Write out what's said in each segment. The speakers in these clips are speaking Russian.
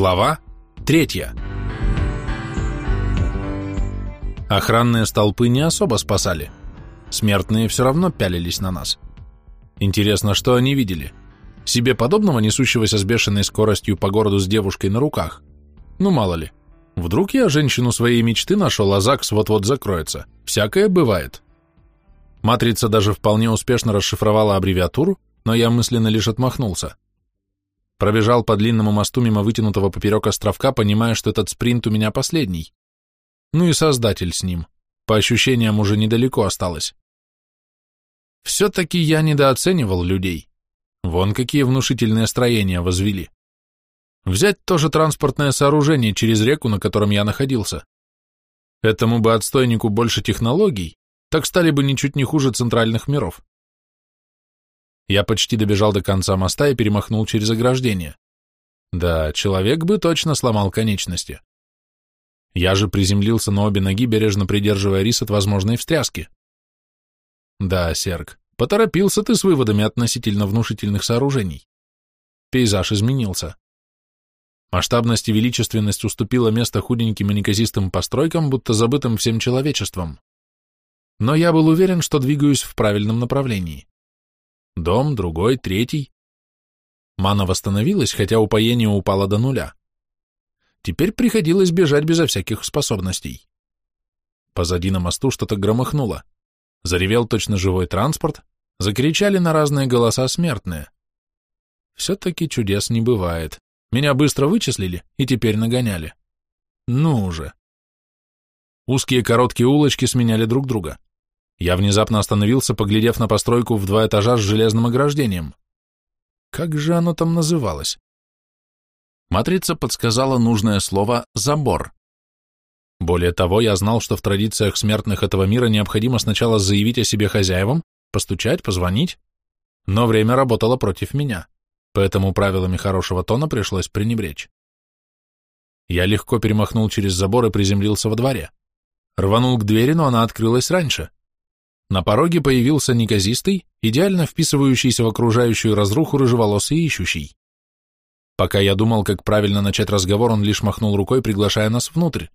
Глава третья. Охранные столпы не особо спасали. Смертные все равно пялились на нас. Интересно, что они видели? Себе подобного, несущегося с бешеной скоростью по городу с девушкой на руках? Ну, мало ли. Вдруг я женщину своей мечты нашел, а ЗАГС вот-вот закроется. Всякое бывает. Матрица даже вполне успешно расшифровала аббревиатуру, но я мысленно лишь отмахнулся. Пробежал по длинному мосту мимо вытянутого поперек островка, понимая, что этот спринт у меня последний. Ну и создатель с ним. По ощущениям, уже недалеко осталось. Все-таки я недооценивал людей. Вон какие внушительные строения возвели. Взять тоже транспортное сооружение через реку, на котором я находился. Этому бы отстойнику больше технологий, так стали бы ничуть не хуже центральных миров. Я почти добежал до конца моста и перемахнул через ограждение. Да, человек бы точно сломал конечности. Я же приземлился на обе ноги, бережно придерживая рис от возможной встряски. Да, Серг, поторопился ты с выводами относительно внушительных сооружений. Пейзаж изменился. Масштабность и величественность уступила место худеньким и неказистым постройкам, будто забытым всем человечеством. Но я был уверен, что двигаюсь в правильном направлении. Дом, другой, третий. Мана восстановилась, хотя упоение упало до нуля. Теперь приходилось бежать безо всяких способностей. Позади на мосту что-то громыхнуло. Заревел точно живой транспорт, закричали на разные голоса смертные. Все-таки чудес не бывает. Меня быстро вычислили и теперь нагоняли. Ну уже. Узкие короткие улочки сменяли друг друга. Я внезапно остановился, поглядев на постройку в два этажа с железным ограждением. Как же оно там называлось? Матрица подсказала нужное слово «забор». Более того, я знал, что в традициях смертных этого мира необходимо сначала заявить о себе хозяевам, постучать, позвонить, но время работало против меня, поэтому правилами хорошего тона пришлось пренебречь. Я легко перемахнул через забор и приземлился во дворе. Рванул к двери, но она открылась раньше. На пороге появился неказистый, идеально вписывающийся в окружающую разруху рыжеволосый ищущий. Пока я думал, как правильно начать разговор, он лишь махнул рукой, приглашая нас внутрь.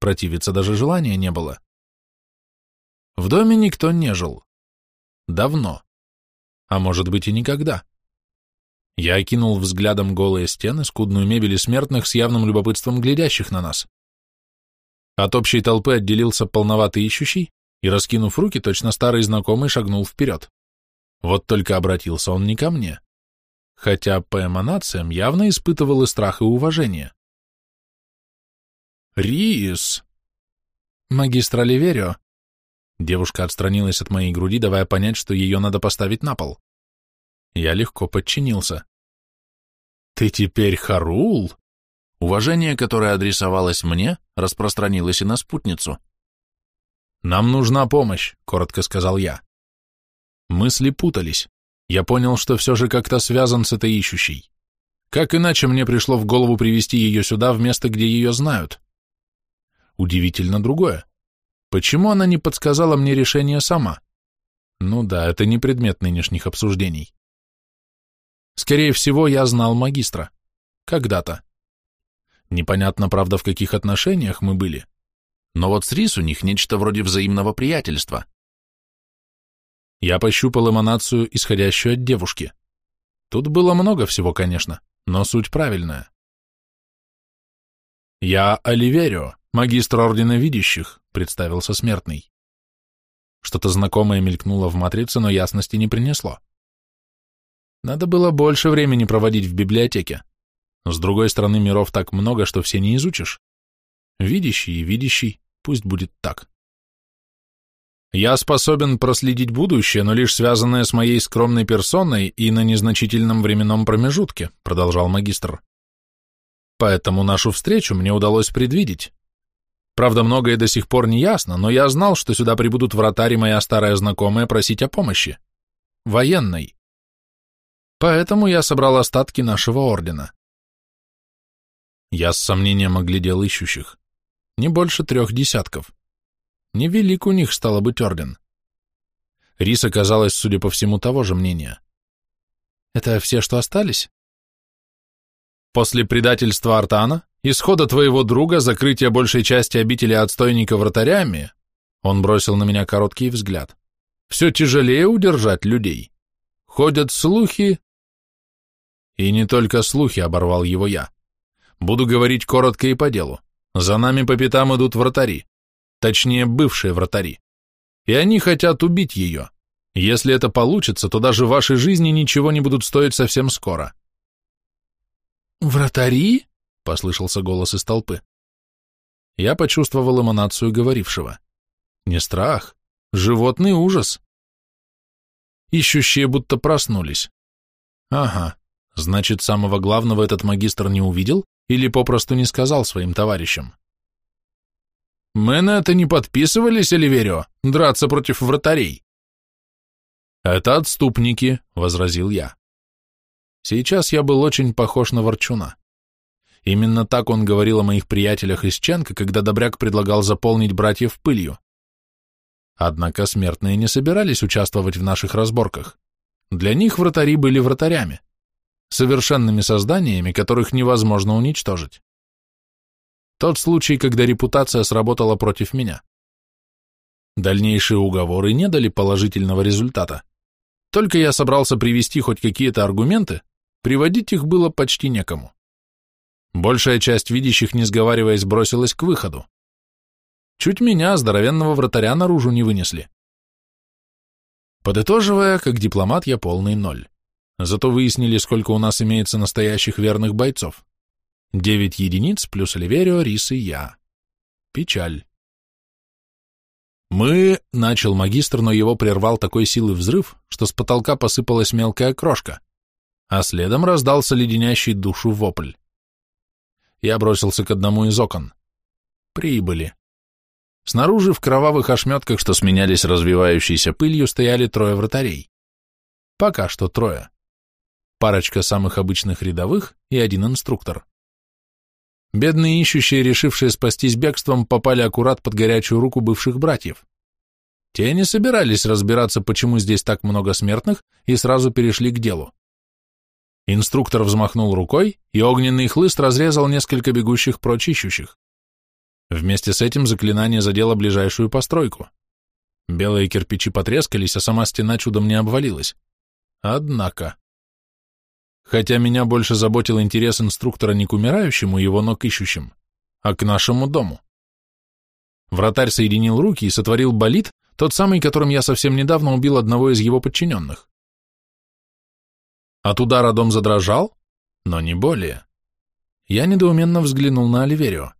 Противиться даже желания не было. В доме никто не жил. Давно. А может быть и никогда. Я окинул взглядом голые стены, скудную мебель и смертных с явным любопытством глядящих на нас. От общей толпы отделился полноватый ищущий, и, раскинув руки, точно старый знакомый шагнул вперед. Вот только обратился он не ко мне, хотя по эманациям явно испытывал и страх, и уважение. «Рис!» «Магистр Оливерио!» Девушка отстранилась от моей груди, давая понять, что ее надо поставить на пол. Я легко подчинился. «Ты теперь Харул?» Уважение, которое адресовалось мне, распространилось и на спутницу. «Нам нужна помощь», — коротко сказал я. Мысли путались. Я понял, что все же как-то связан с этой ищущей. Как иначе мне пришло в голову привести ее сюда, в место, где ее знают? Удивительно другое. Почему она не подсказала мне решение сама? Ну да, это не предмет нынешних обсуждений. Скорее всего, я знал магистра. Когда-то. Непонятно, правда, в каких отношениях мы были. Но вот с Рис у них нечто вроде взаимного приятельства. Я пощупал эманацию, исходящую от девушки. Тут было много всего, конечно, но суть правильная. «Я Оливерио, магистр Ордена Видящих», — представился смертный. Что-то знакомое мелькнуло в матрице, но ясности не принесло. Надо было больше времени проводить в библиотеке. С другой стороны, миров так много, что все не изучишь. Видящий и видящий, пусть будет так. Я способен проследить будущее, но лишь связанное с моей скромной персоной и на незначительном временном промежутке, продолжал магистр. Поэтому нашу встречу мне удалось предвидеть. Правда, многое до сих пор не ясно, но я знал, что сюда прибудут вратарь и моя старая знакомая просить о помощи. Военной. Поэтому я собрал остатки нашего ордена. Я с сомнением оглядел ищущих. Не больше трех десятков. Невелик у них стало быть орден. Рис оказалась, судя по всему, того же мнения. Это все, что остались? После предательства Артана, исхода твоего друга, закрытия большей части обители отстойника вратарями, он бросил на меня короткий взгляд, все тяжелее удержать людей. Ходят слухи... И не только слухи, оборвал его я. Буду говорить коротко и по делу. За нами по пятам идут вратари. Точнее, бывшие вратари. И они хотят убить ее. Если это получится, то даже ваши жизни ничего не будут стоить совсем скоро. «Вратари?» — послышался голос из толпы. Я почувствовал эманацию говорившего. Не страх, животный ужас. Ищущие будто проснулись. Ага, значит, самого главного этот магистр не увидел или попросту не сказал своим товарищам. Мы на это не подписывались, Оливерио, драться против вратарей. Это отступники, возразил я. Сейчас я был очень похож на ворчуна. Именно так он говорил о моих приятелях из Ченка, когда Добряк предлагал заполнить братьев пылью. Однако смертные не собирались участвовать в наших разборках. Для них вратари были вратарями, совершенными созданиями, которых невозможно уничтожить. Тот случай, когда репутация сработала против меня. Дальнейшие уговоры не дали положительного результата. Только я собрался привести хоть какие-то аргументы, приводить их было почти некому. Большая часть видящих, не сговариваясь, бросилась к выходу. Чуть меня, здоровенного вратаря, наружу не вынесли. Подытоживая, как дипломат я полный ноль. Зато выяснили, сколько у нас имеется настоящих верных бойцов. Девять единиц плюс Оливерио, Рис и я. Печаль. «Мы...» — начал магистр, но его прервал такой силы взрыв, что с потолка посыпалась мелкая крошка, а следом раздался леденящий душу вопль. Я бросился к одному из окон. Прибыли. Снаружи в кровавых ошметках, что сменялись развивающейся пылью, стояли трое вратарей. Пока что трое. Парочка самых обычных рядовых и один инструктор. Бедные ищущие, решившие спастись бегством, попали аккурат под горячую руку бывших братьев. Те не собирались разбираться, почему здесь так много смертных, и сразу перешли к делу. Инструктор взмахнул рукой, и огненный хлыст разрезал несколько бегущих прочь ищущих. Вместе с этим заклинание задело ближайшую постройку. Белые кирпичи потрескались, а сама стена чудом не обвалилась. Однако... Хотя меня больше заботил интерес инструктора не к умирающему его, но к ищущим, а к нашему дому. Вратарь соединил руки и сотворил болид, тот самый, которым я совсем недавно убил одного из его подчиненных. От удара дом задрожал, но не более. Я недоуменно взглянул на Оливерио.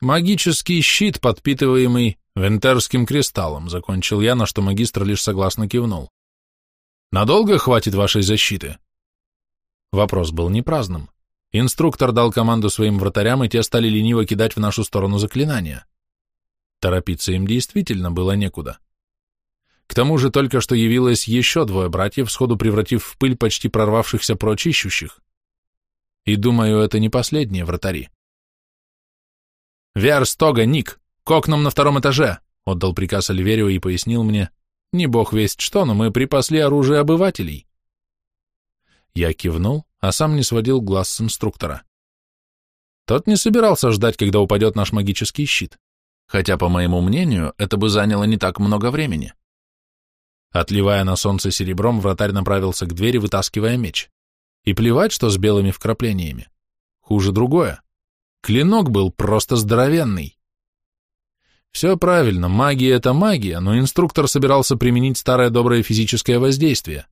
Магический щит, подпитываемый вентерским кристаллом, закончил я, на что магистр лишь согласно кивнул. Надолго хватит вашей защиты? Вопрос был не праздным. Инструктор дал команду своим вратарям, и те стали лениво кидать в нашу сторону заклинания. Торопиться им действительно было некуда. К тому же только что явилось еще двое братьев, сходу превратив в пыль почти прорвавшихся прочь ищущих. И думаю, это не последние вратари. «Вер, стога, Ник, к окнам на втором этаже!» — отдал приказ Оливерио и пояснил мне. «Не бог весть что, но мы припасли оружие обывателей». Я кивнул, а сам не сводил глаз с инструктора. Тот не собирался ждать, когда упадет наш магический щит, хотя, по моему мнению, это бы заняло не так много времени. Отливая на солнце серебром, вратарь направился к двери, вытаскивая меч. И плевать, что с белыми вкраплениями. Хуже другое. Клинок был просто здоровенный. Все правильно, магия — это магия, но инструктор собирался применить старое доброе физическое воздействие.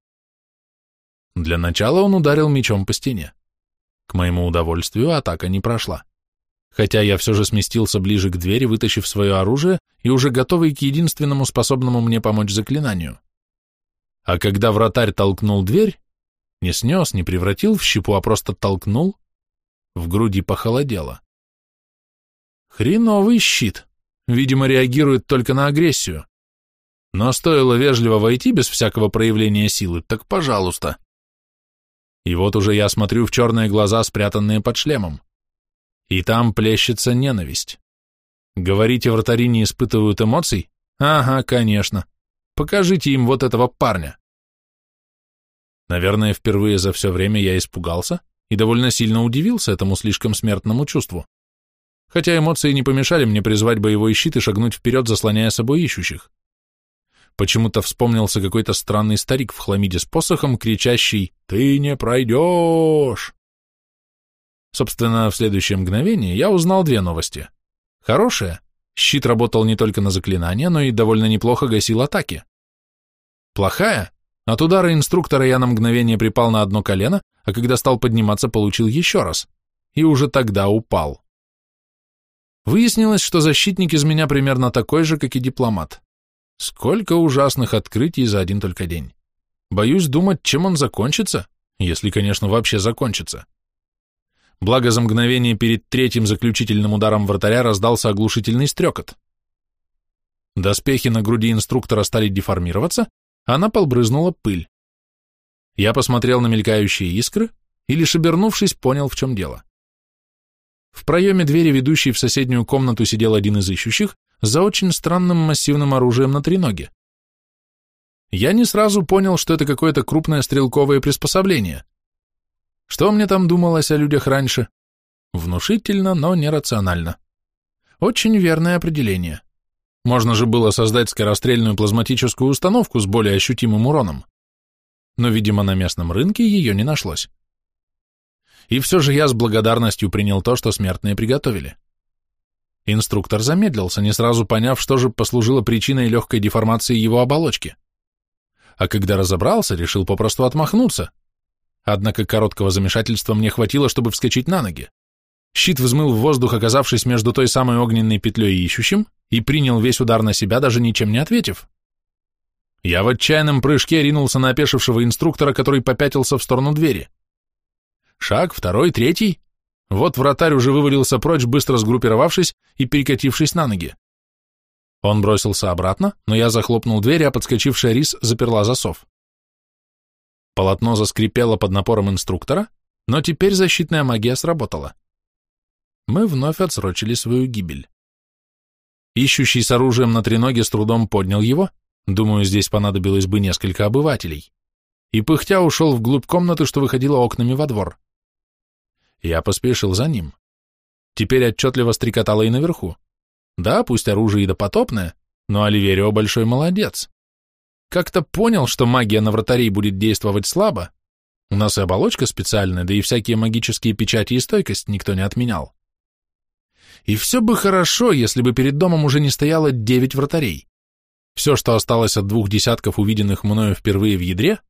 Для начала он ударил мечом по стене. К моему удовольствию атака не прошла. Хотя я все же сместился ближе к двери, вытащив свое оружие и уже готовый к единственному способному мне помочь заклинанию. А когда вратарь толкнул дверь, не снес, не превратил в щепу, а просто толкнул, в груди похолодело. Хреновый щит, видимо, реагирует только на агрессию. Но стоило вежливо войти без всякого проявления силы, так пожалуйста. И вот уже я смотрю в черные глаза, спрятанные под шлемом. И там плещется ненависть. Говорите, вратари не испытывают эмоций? Ага, конечно. Покажите им вот этого парня. Наверное, впервые за все время я испугался и довольно сильно удивился этому слишком смертному чувству. Хотя эмоции не помешали мне призвать боевой щит и шагнуть вперед, заслоняя собой ищущих. Почему-то вспомнился какой-то странный старик в хламиде с посохом, кричащий «Ты не пройдешь!». Собственно, в следующее мгновение я узнал две новости. Хорошая. Щит работал не только на заклинания, но и довольно неплохо гасил атаки. Плохая. От удара инструктора я на мгновение припал на одно колено, а когда стал подниматься, получил еще раз. И уже тогда упал. Выяснилось, что защитник из меня примерно такой же, как и дипломат. Сколько ужасных открытий за один только день. Боюсь думать, чем он закончится, если, конечно, вообще закончится. Благо за мгновение перед третьим заключительным ударом вратаря раздался оглушительный стрекот. Доспехи на груди инструктора стали деформироваться, а на пол брызнула пыль. Я посмотрел на мелькающие искры и, лишь обернувшись, понял, в чем дело. В проеме двери, ведущей в соседнюю комнату, сидел один из ищущих за очень странным массивным оружием на треноге. Я не сразу понял, что это какое-то крупное стрелковое приспособление. Что мне там думалось о людях раньше? Внушительно, но нерационально. Очень верное определение. Можно же было создать скорострельную плазматическую установку с более ощутимым уроном. Но, видимо, на местном рынке ее не нашлось. И все же я с благодарностью принял то, что смертные приготовили. Инструктор замедлился, не сразу поняв, что же послужило причиной легкой деформации его оболочки. А когда разобрался, решил попросту отмахнуться. Однако короткого замешательства мне хватило, чтобы вскочить на ноги. Щит взмыл в воздух, оказавшись между той самой огненной петлей и ищущим, и принял весь удар на себя, даже ничем не ответив. Я в отчаянном прыжке ринулся на опешившего инструктора, который попятился в сторону двери. Шаг, второй, третий. Вот вратарь уже вывалился прочь, быстро сгруппировавшись и перекатившись на ноги. Он бросился обратно, но я захлопнул дверь, а подскочившая рис заперла засов. Полотно заскрипело под напором инструктора, но теперь защитная магия сработала. Мы вновь отсрочили свою гибель. Ищущий с оружием на треноге с трудом поднял его, думаю, здесь понадобилось бы несколько обывателей, и пыхтя ушел вглубь комнаты, что выходило окнами во двор. Я поспешил за ним. Теперь отчетливо стрекотало и наверху. Да, пусть оружие и допотопное, но Оливерио большой молодец. Как-то понял, что магия на вратарей будет действовать слабо. У нас и оболочка специальная, да и всякие магические печати и стойкость никто не отменял. И все бы хорошо, если бы перед домом уже не стояло девять вратарей. Все, что осталось от двух десятков увиденных мною впервые в ядре,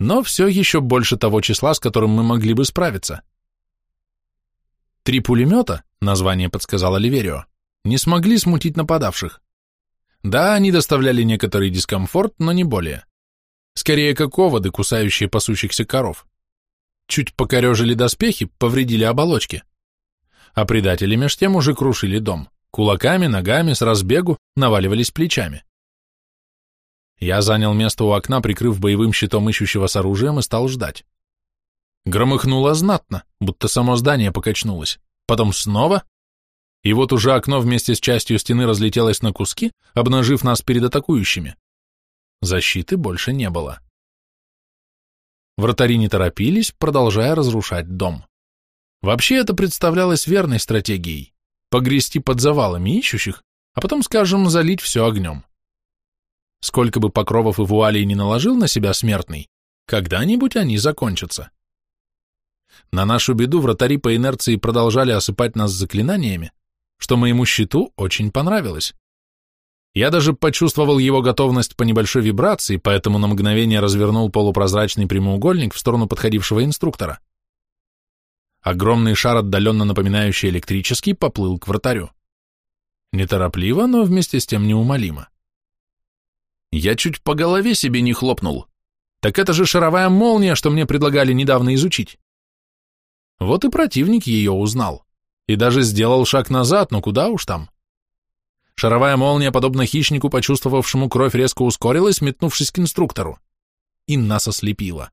но все еще больше того числа, с которым мы могли бы справиться. Три пулемета, название подсказал Оливерио, не смогли смутить нападавших. Да, они доставляли некоторый дискомфорт, но не более. Скорее, как оводы, кусающие пасущихся коров. Чуть покорежили доспехи, повредили оболочки. А предатели меж тем уже крушили дом. Кулаками, ногами, с разбегу, наваливались плечами. Я занял место у окна, прикрыв боевым щитом ищущего с оружием, и стал ждать. Громыхнуло знатно, будто само здание покачнулось. Потом снова. И вот уже окно вместе с частью стены разлетелось на куски, обнажив нас перед атакующими. Защиты больше не было. Вратари не торопились, продолжая разрушать дом. Вообще это представлялось верной стратегией — погрести под завалами ищущих, а потом, скажем, залить все огнем. Сколько бы покровов и вуалей не наложил на себя смертный, когда-нибудь они закончатся. На нашу беду вратари по инерции продолжали осыпать нас заклинаниями, что моему щиту очень понравилось. Я даже почувствовал его готовность по небольшой вибрации, поэтому на мгновение развернул полупрозрачный прямоугольник в сторону подходившего инструктора. Огромный шар, отдаленно напоминающий электрический, поплыл к вратарю. Неторопливо, но вместе с тем неумолимо. Я чуть по голове себе не хлопнул. Так это же шаровая молния, что мне предлагали недавно изучить. Вот и противник ее узнал. И даже сделал шаг назад, но куда уж там. Шаровая молния, подобно хищнику, почувствовавшему кровь, резко ускорилась, метнувшись к инструктору. И нас ослепила.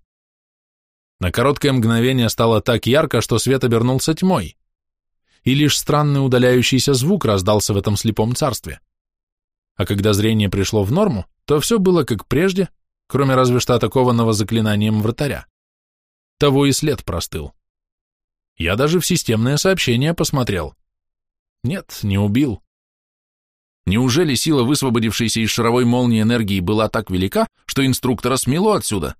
На короткое мгновение стало так ярко, что свет обернулся тьмой. И лишь странный удаляющийся звук раздался в этом слепом царстве. А когда зрение пришло в норму, то все было как прежде, кроме разве что атакованного заклинанием вратаря. Того и след простыл. Я даже в системное сообщение посмотрел. Нет, не убил. Неужели сила высвободившейся из шаровой молнии энергии была так велика, что инструктора смело отсюда?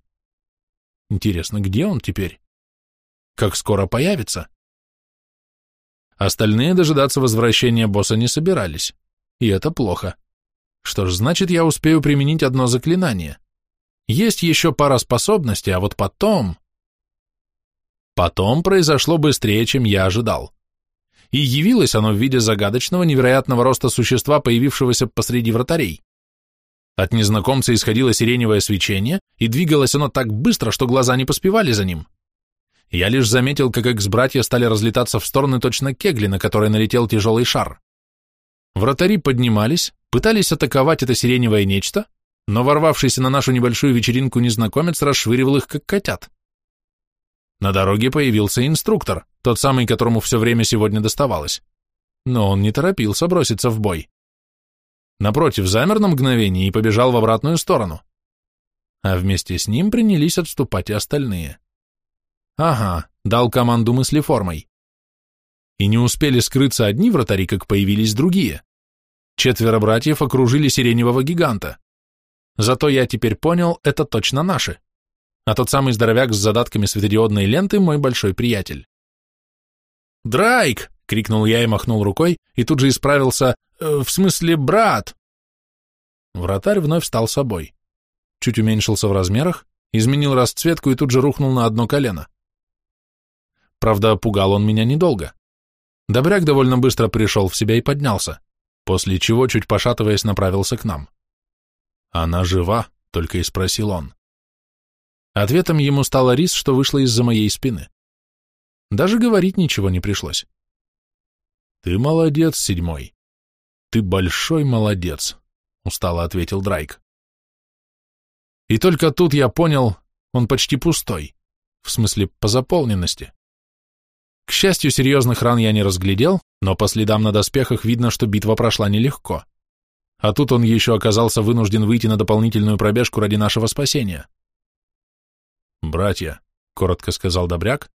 Интересно, где он теперь? Как скоро появится? Остальные дожидаться возвращения босса не собирались, и это плохо. Что ж, значит, я успею применить одно заклинание. Есть еще пара способностей, а вот потом... Потом произошло быстрее, чем я ожидал. И явилось оно в виде загадочного, невероятного роста существа, появившегося посреди вратарей. От незнакомца исходило сиреневое свечение, и двигалось оно так быстро, что глаза не поспевали за ним. Я лишь заметил, как экс-братья стали разлетаться в стороны точно кегли, на которые налетел тяжелый шар. Вратари поднимались, пытались атаковать это сиреневое нечто, но ворвавшийся на нашу небольшую вечеринку незнакомец расшвыривал их, как котят. На дороге появился инструктор, тот самый, которому все время сегодня доставалось. Но он не торопился броситься в бой. Напротив, замер на мгновение и побежал в обратную сторону. А вместе с ним принялись отступать и остальные. Ага, дал команду мыслеформой. И не успели скрыться одни вратари, как появились другие. Четверо братьев окружили сиреневого гиганта. Зато я теперь понял, это точно наши. А тот самый здоровяк с задатками светодиодной ленты мой большой приятель. «Драйк!» — крикнул я и махнул рукой, и тут же исправился «Э, «В смысле, брат!» Вратарь вновь стал собой. Чуть уменьшился в размерах, изменил расцветку и тут же рухнул на одно колено. Правда, пугал он меня недолго. Добряк довольно быстро пришел в себя и поднялся, после чего, чуть пошатываясь, направился к нам. «Она жива?» — только и спросил он. Ответом ему стала рис, что вышла из-за моей спины. Даже говорить ничего не пришлось. «Ты молодец, седьмой. Ты большой молодец», — устало ответил Драйк. И только тут я понял, он почти пустой, в смысле по заполненности. К счастью, серьезных ран я не разглядел, но по следам на доспехах видно, что битва прошла нелегко. А тут он еще оказался вынужден выйти на дополнительную пробежку ради нашего спасения. «Братья», — коротко сказал Добряк,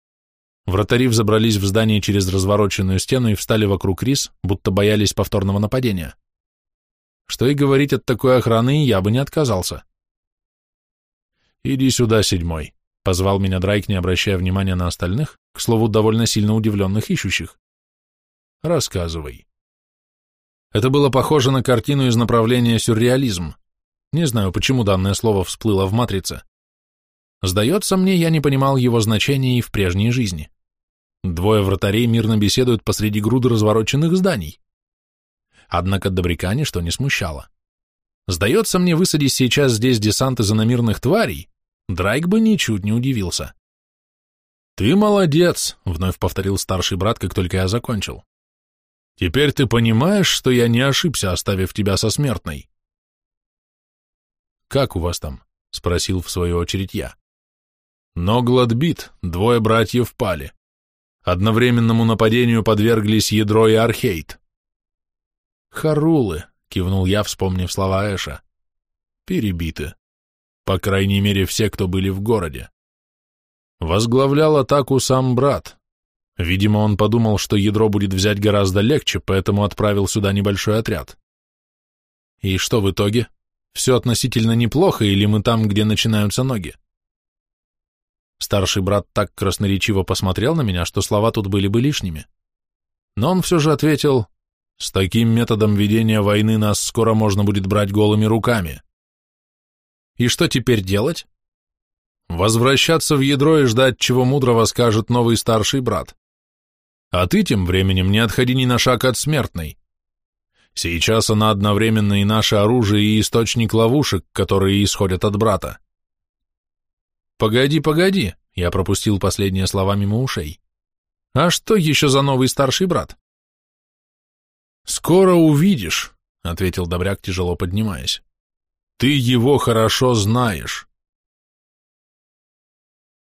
вратари взобрались в здание через развороченную стену и встали вокруг рис, будто боялись повторного нападения. Что и говорить от такой охраны, я бы не отказался. «Иди сюда, седьмой», Позвал меня Драйк, не обращая внимания на остальных, к слову, довольно сильно удивленных ищущих. Рассказывай. Это было похоже на картину из направления сюрреализм. Не знаю, почему данное слово всплыло в «Матрице». Сдается мне, я не понимал его значения и в прежней жизни. Двое вратарей мирно беседуют посреди груды развороченных зданий. Однако добряка ничто не смущало. Сдается мне, высадить сейчас здесь десант из иномирных тварей, Драйк бы ничуть не удивился. «Ты молодец», — вновь повторил старший брат, как только я закончил. «Теперь ты понимаешь, что я не ошибся, оставив тебя со смертной?» «Как у вас там?» — спросил в свою очередь я. Ноглад бит, двое братьев пали. Одновременному нападению подверглись ядро и архейт. «Харулы», — кивнул я, вспомнив слова Эша. «Перебиты. По крайней мере, все, кто были в городе. Возглавлял атаку сам брат. Видимо, он подумал, что ядро будет взять гораздо легче, поэтому отправил сюда небольшой отряд. И что в итоге? Все относительно неплохо, или мы там, где начинаются ноги? Старший брат так красноречиво посмотрел на меня, что слова тут были бы лишними. Но он все же ответил, «С таким методом ведения войны нас скоро можно будет брать голыми руками». И что теперь делать? Возвращаться в ядро и ждать, чего мудрого скажет новый старший брат. А ты тем временем не отходи ни на шаг от смертной. Сейчас она одновременно и наше оружие, и источник ловушек, которые исходят от брата. Погоди, погоди, я пропустил последние слова мимо ушей. А что еще за новый старший брат? Скоро увидишь, ответил Добряк, тяжело поднимаясь. Ты его хорошо знаешь.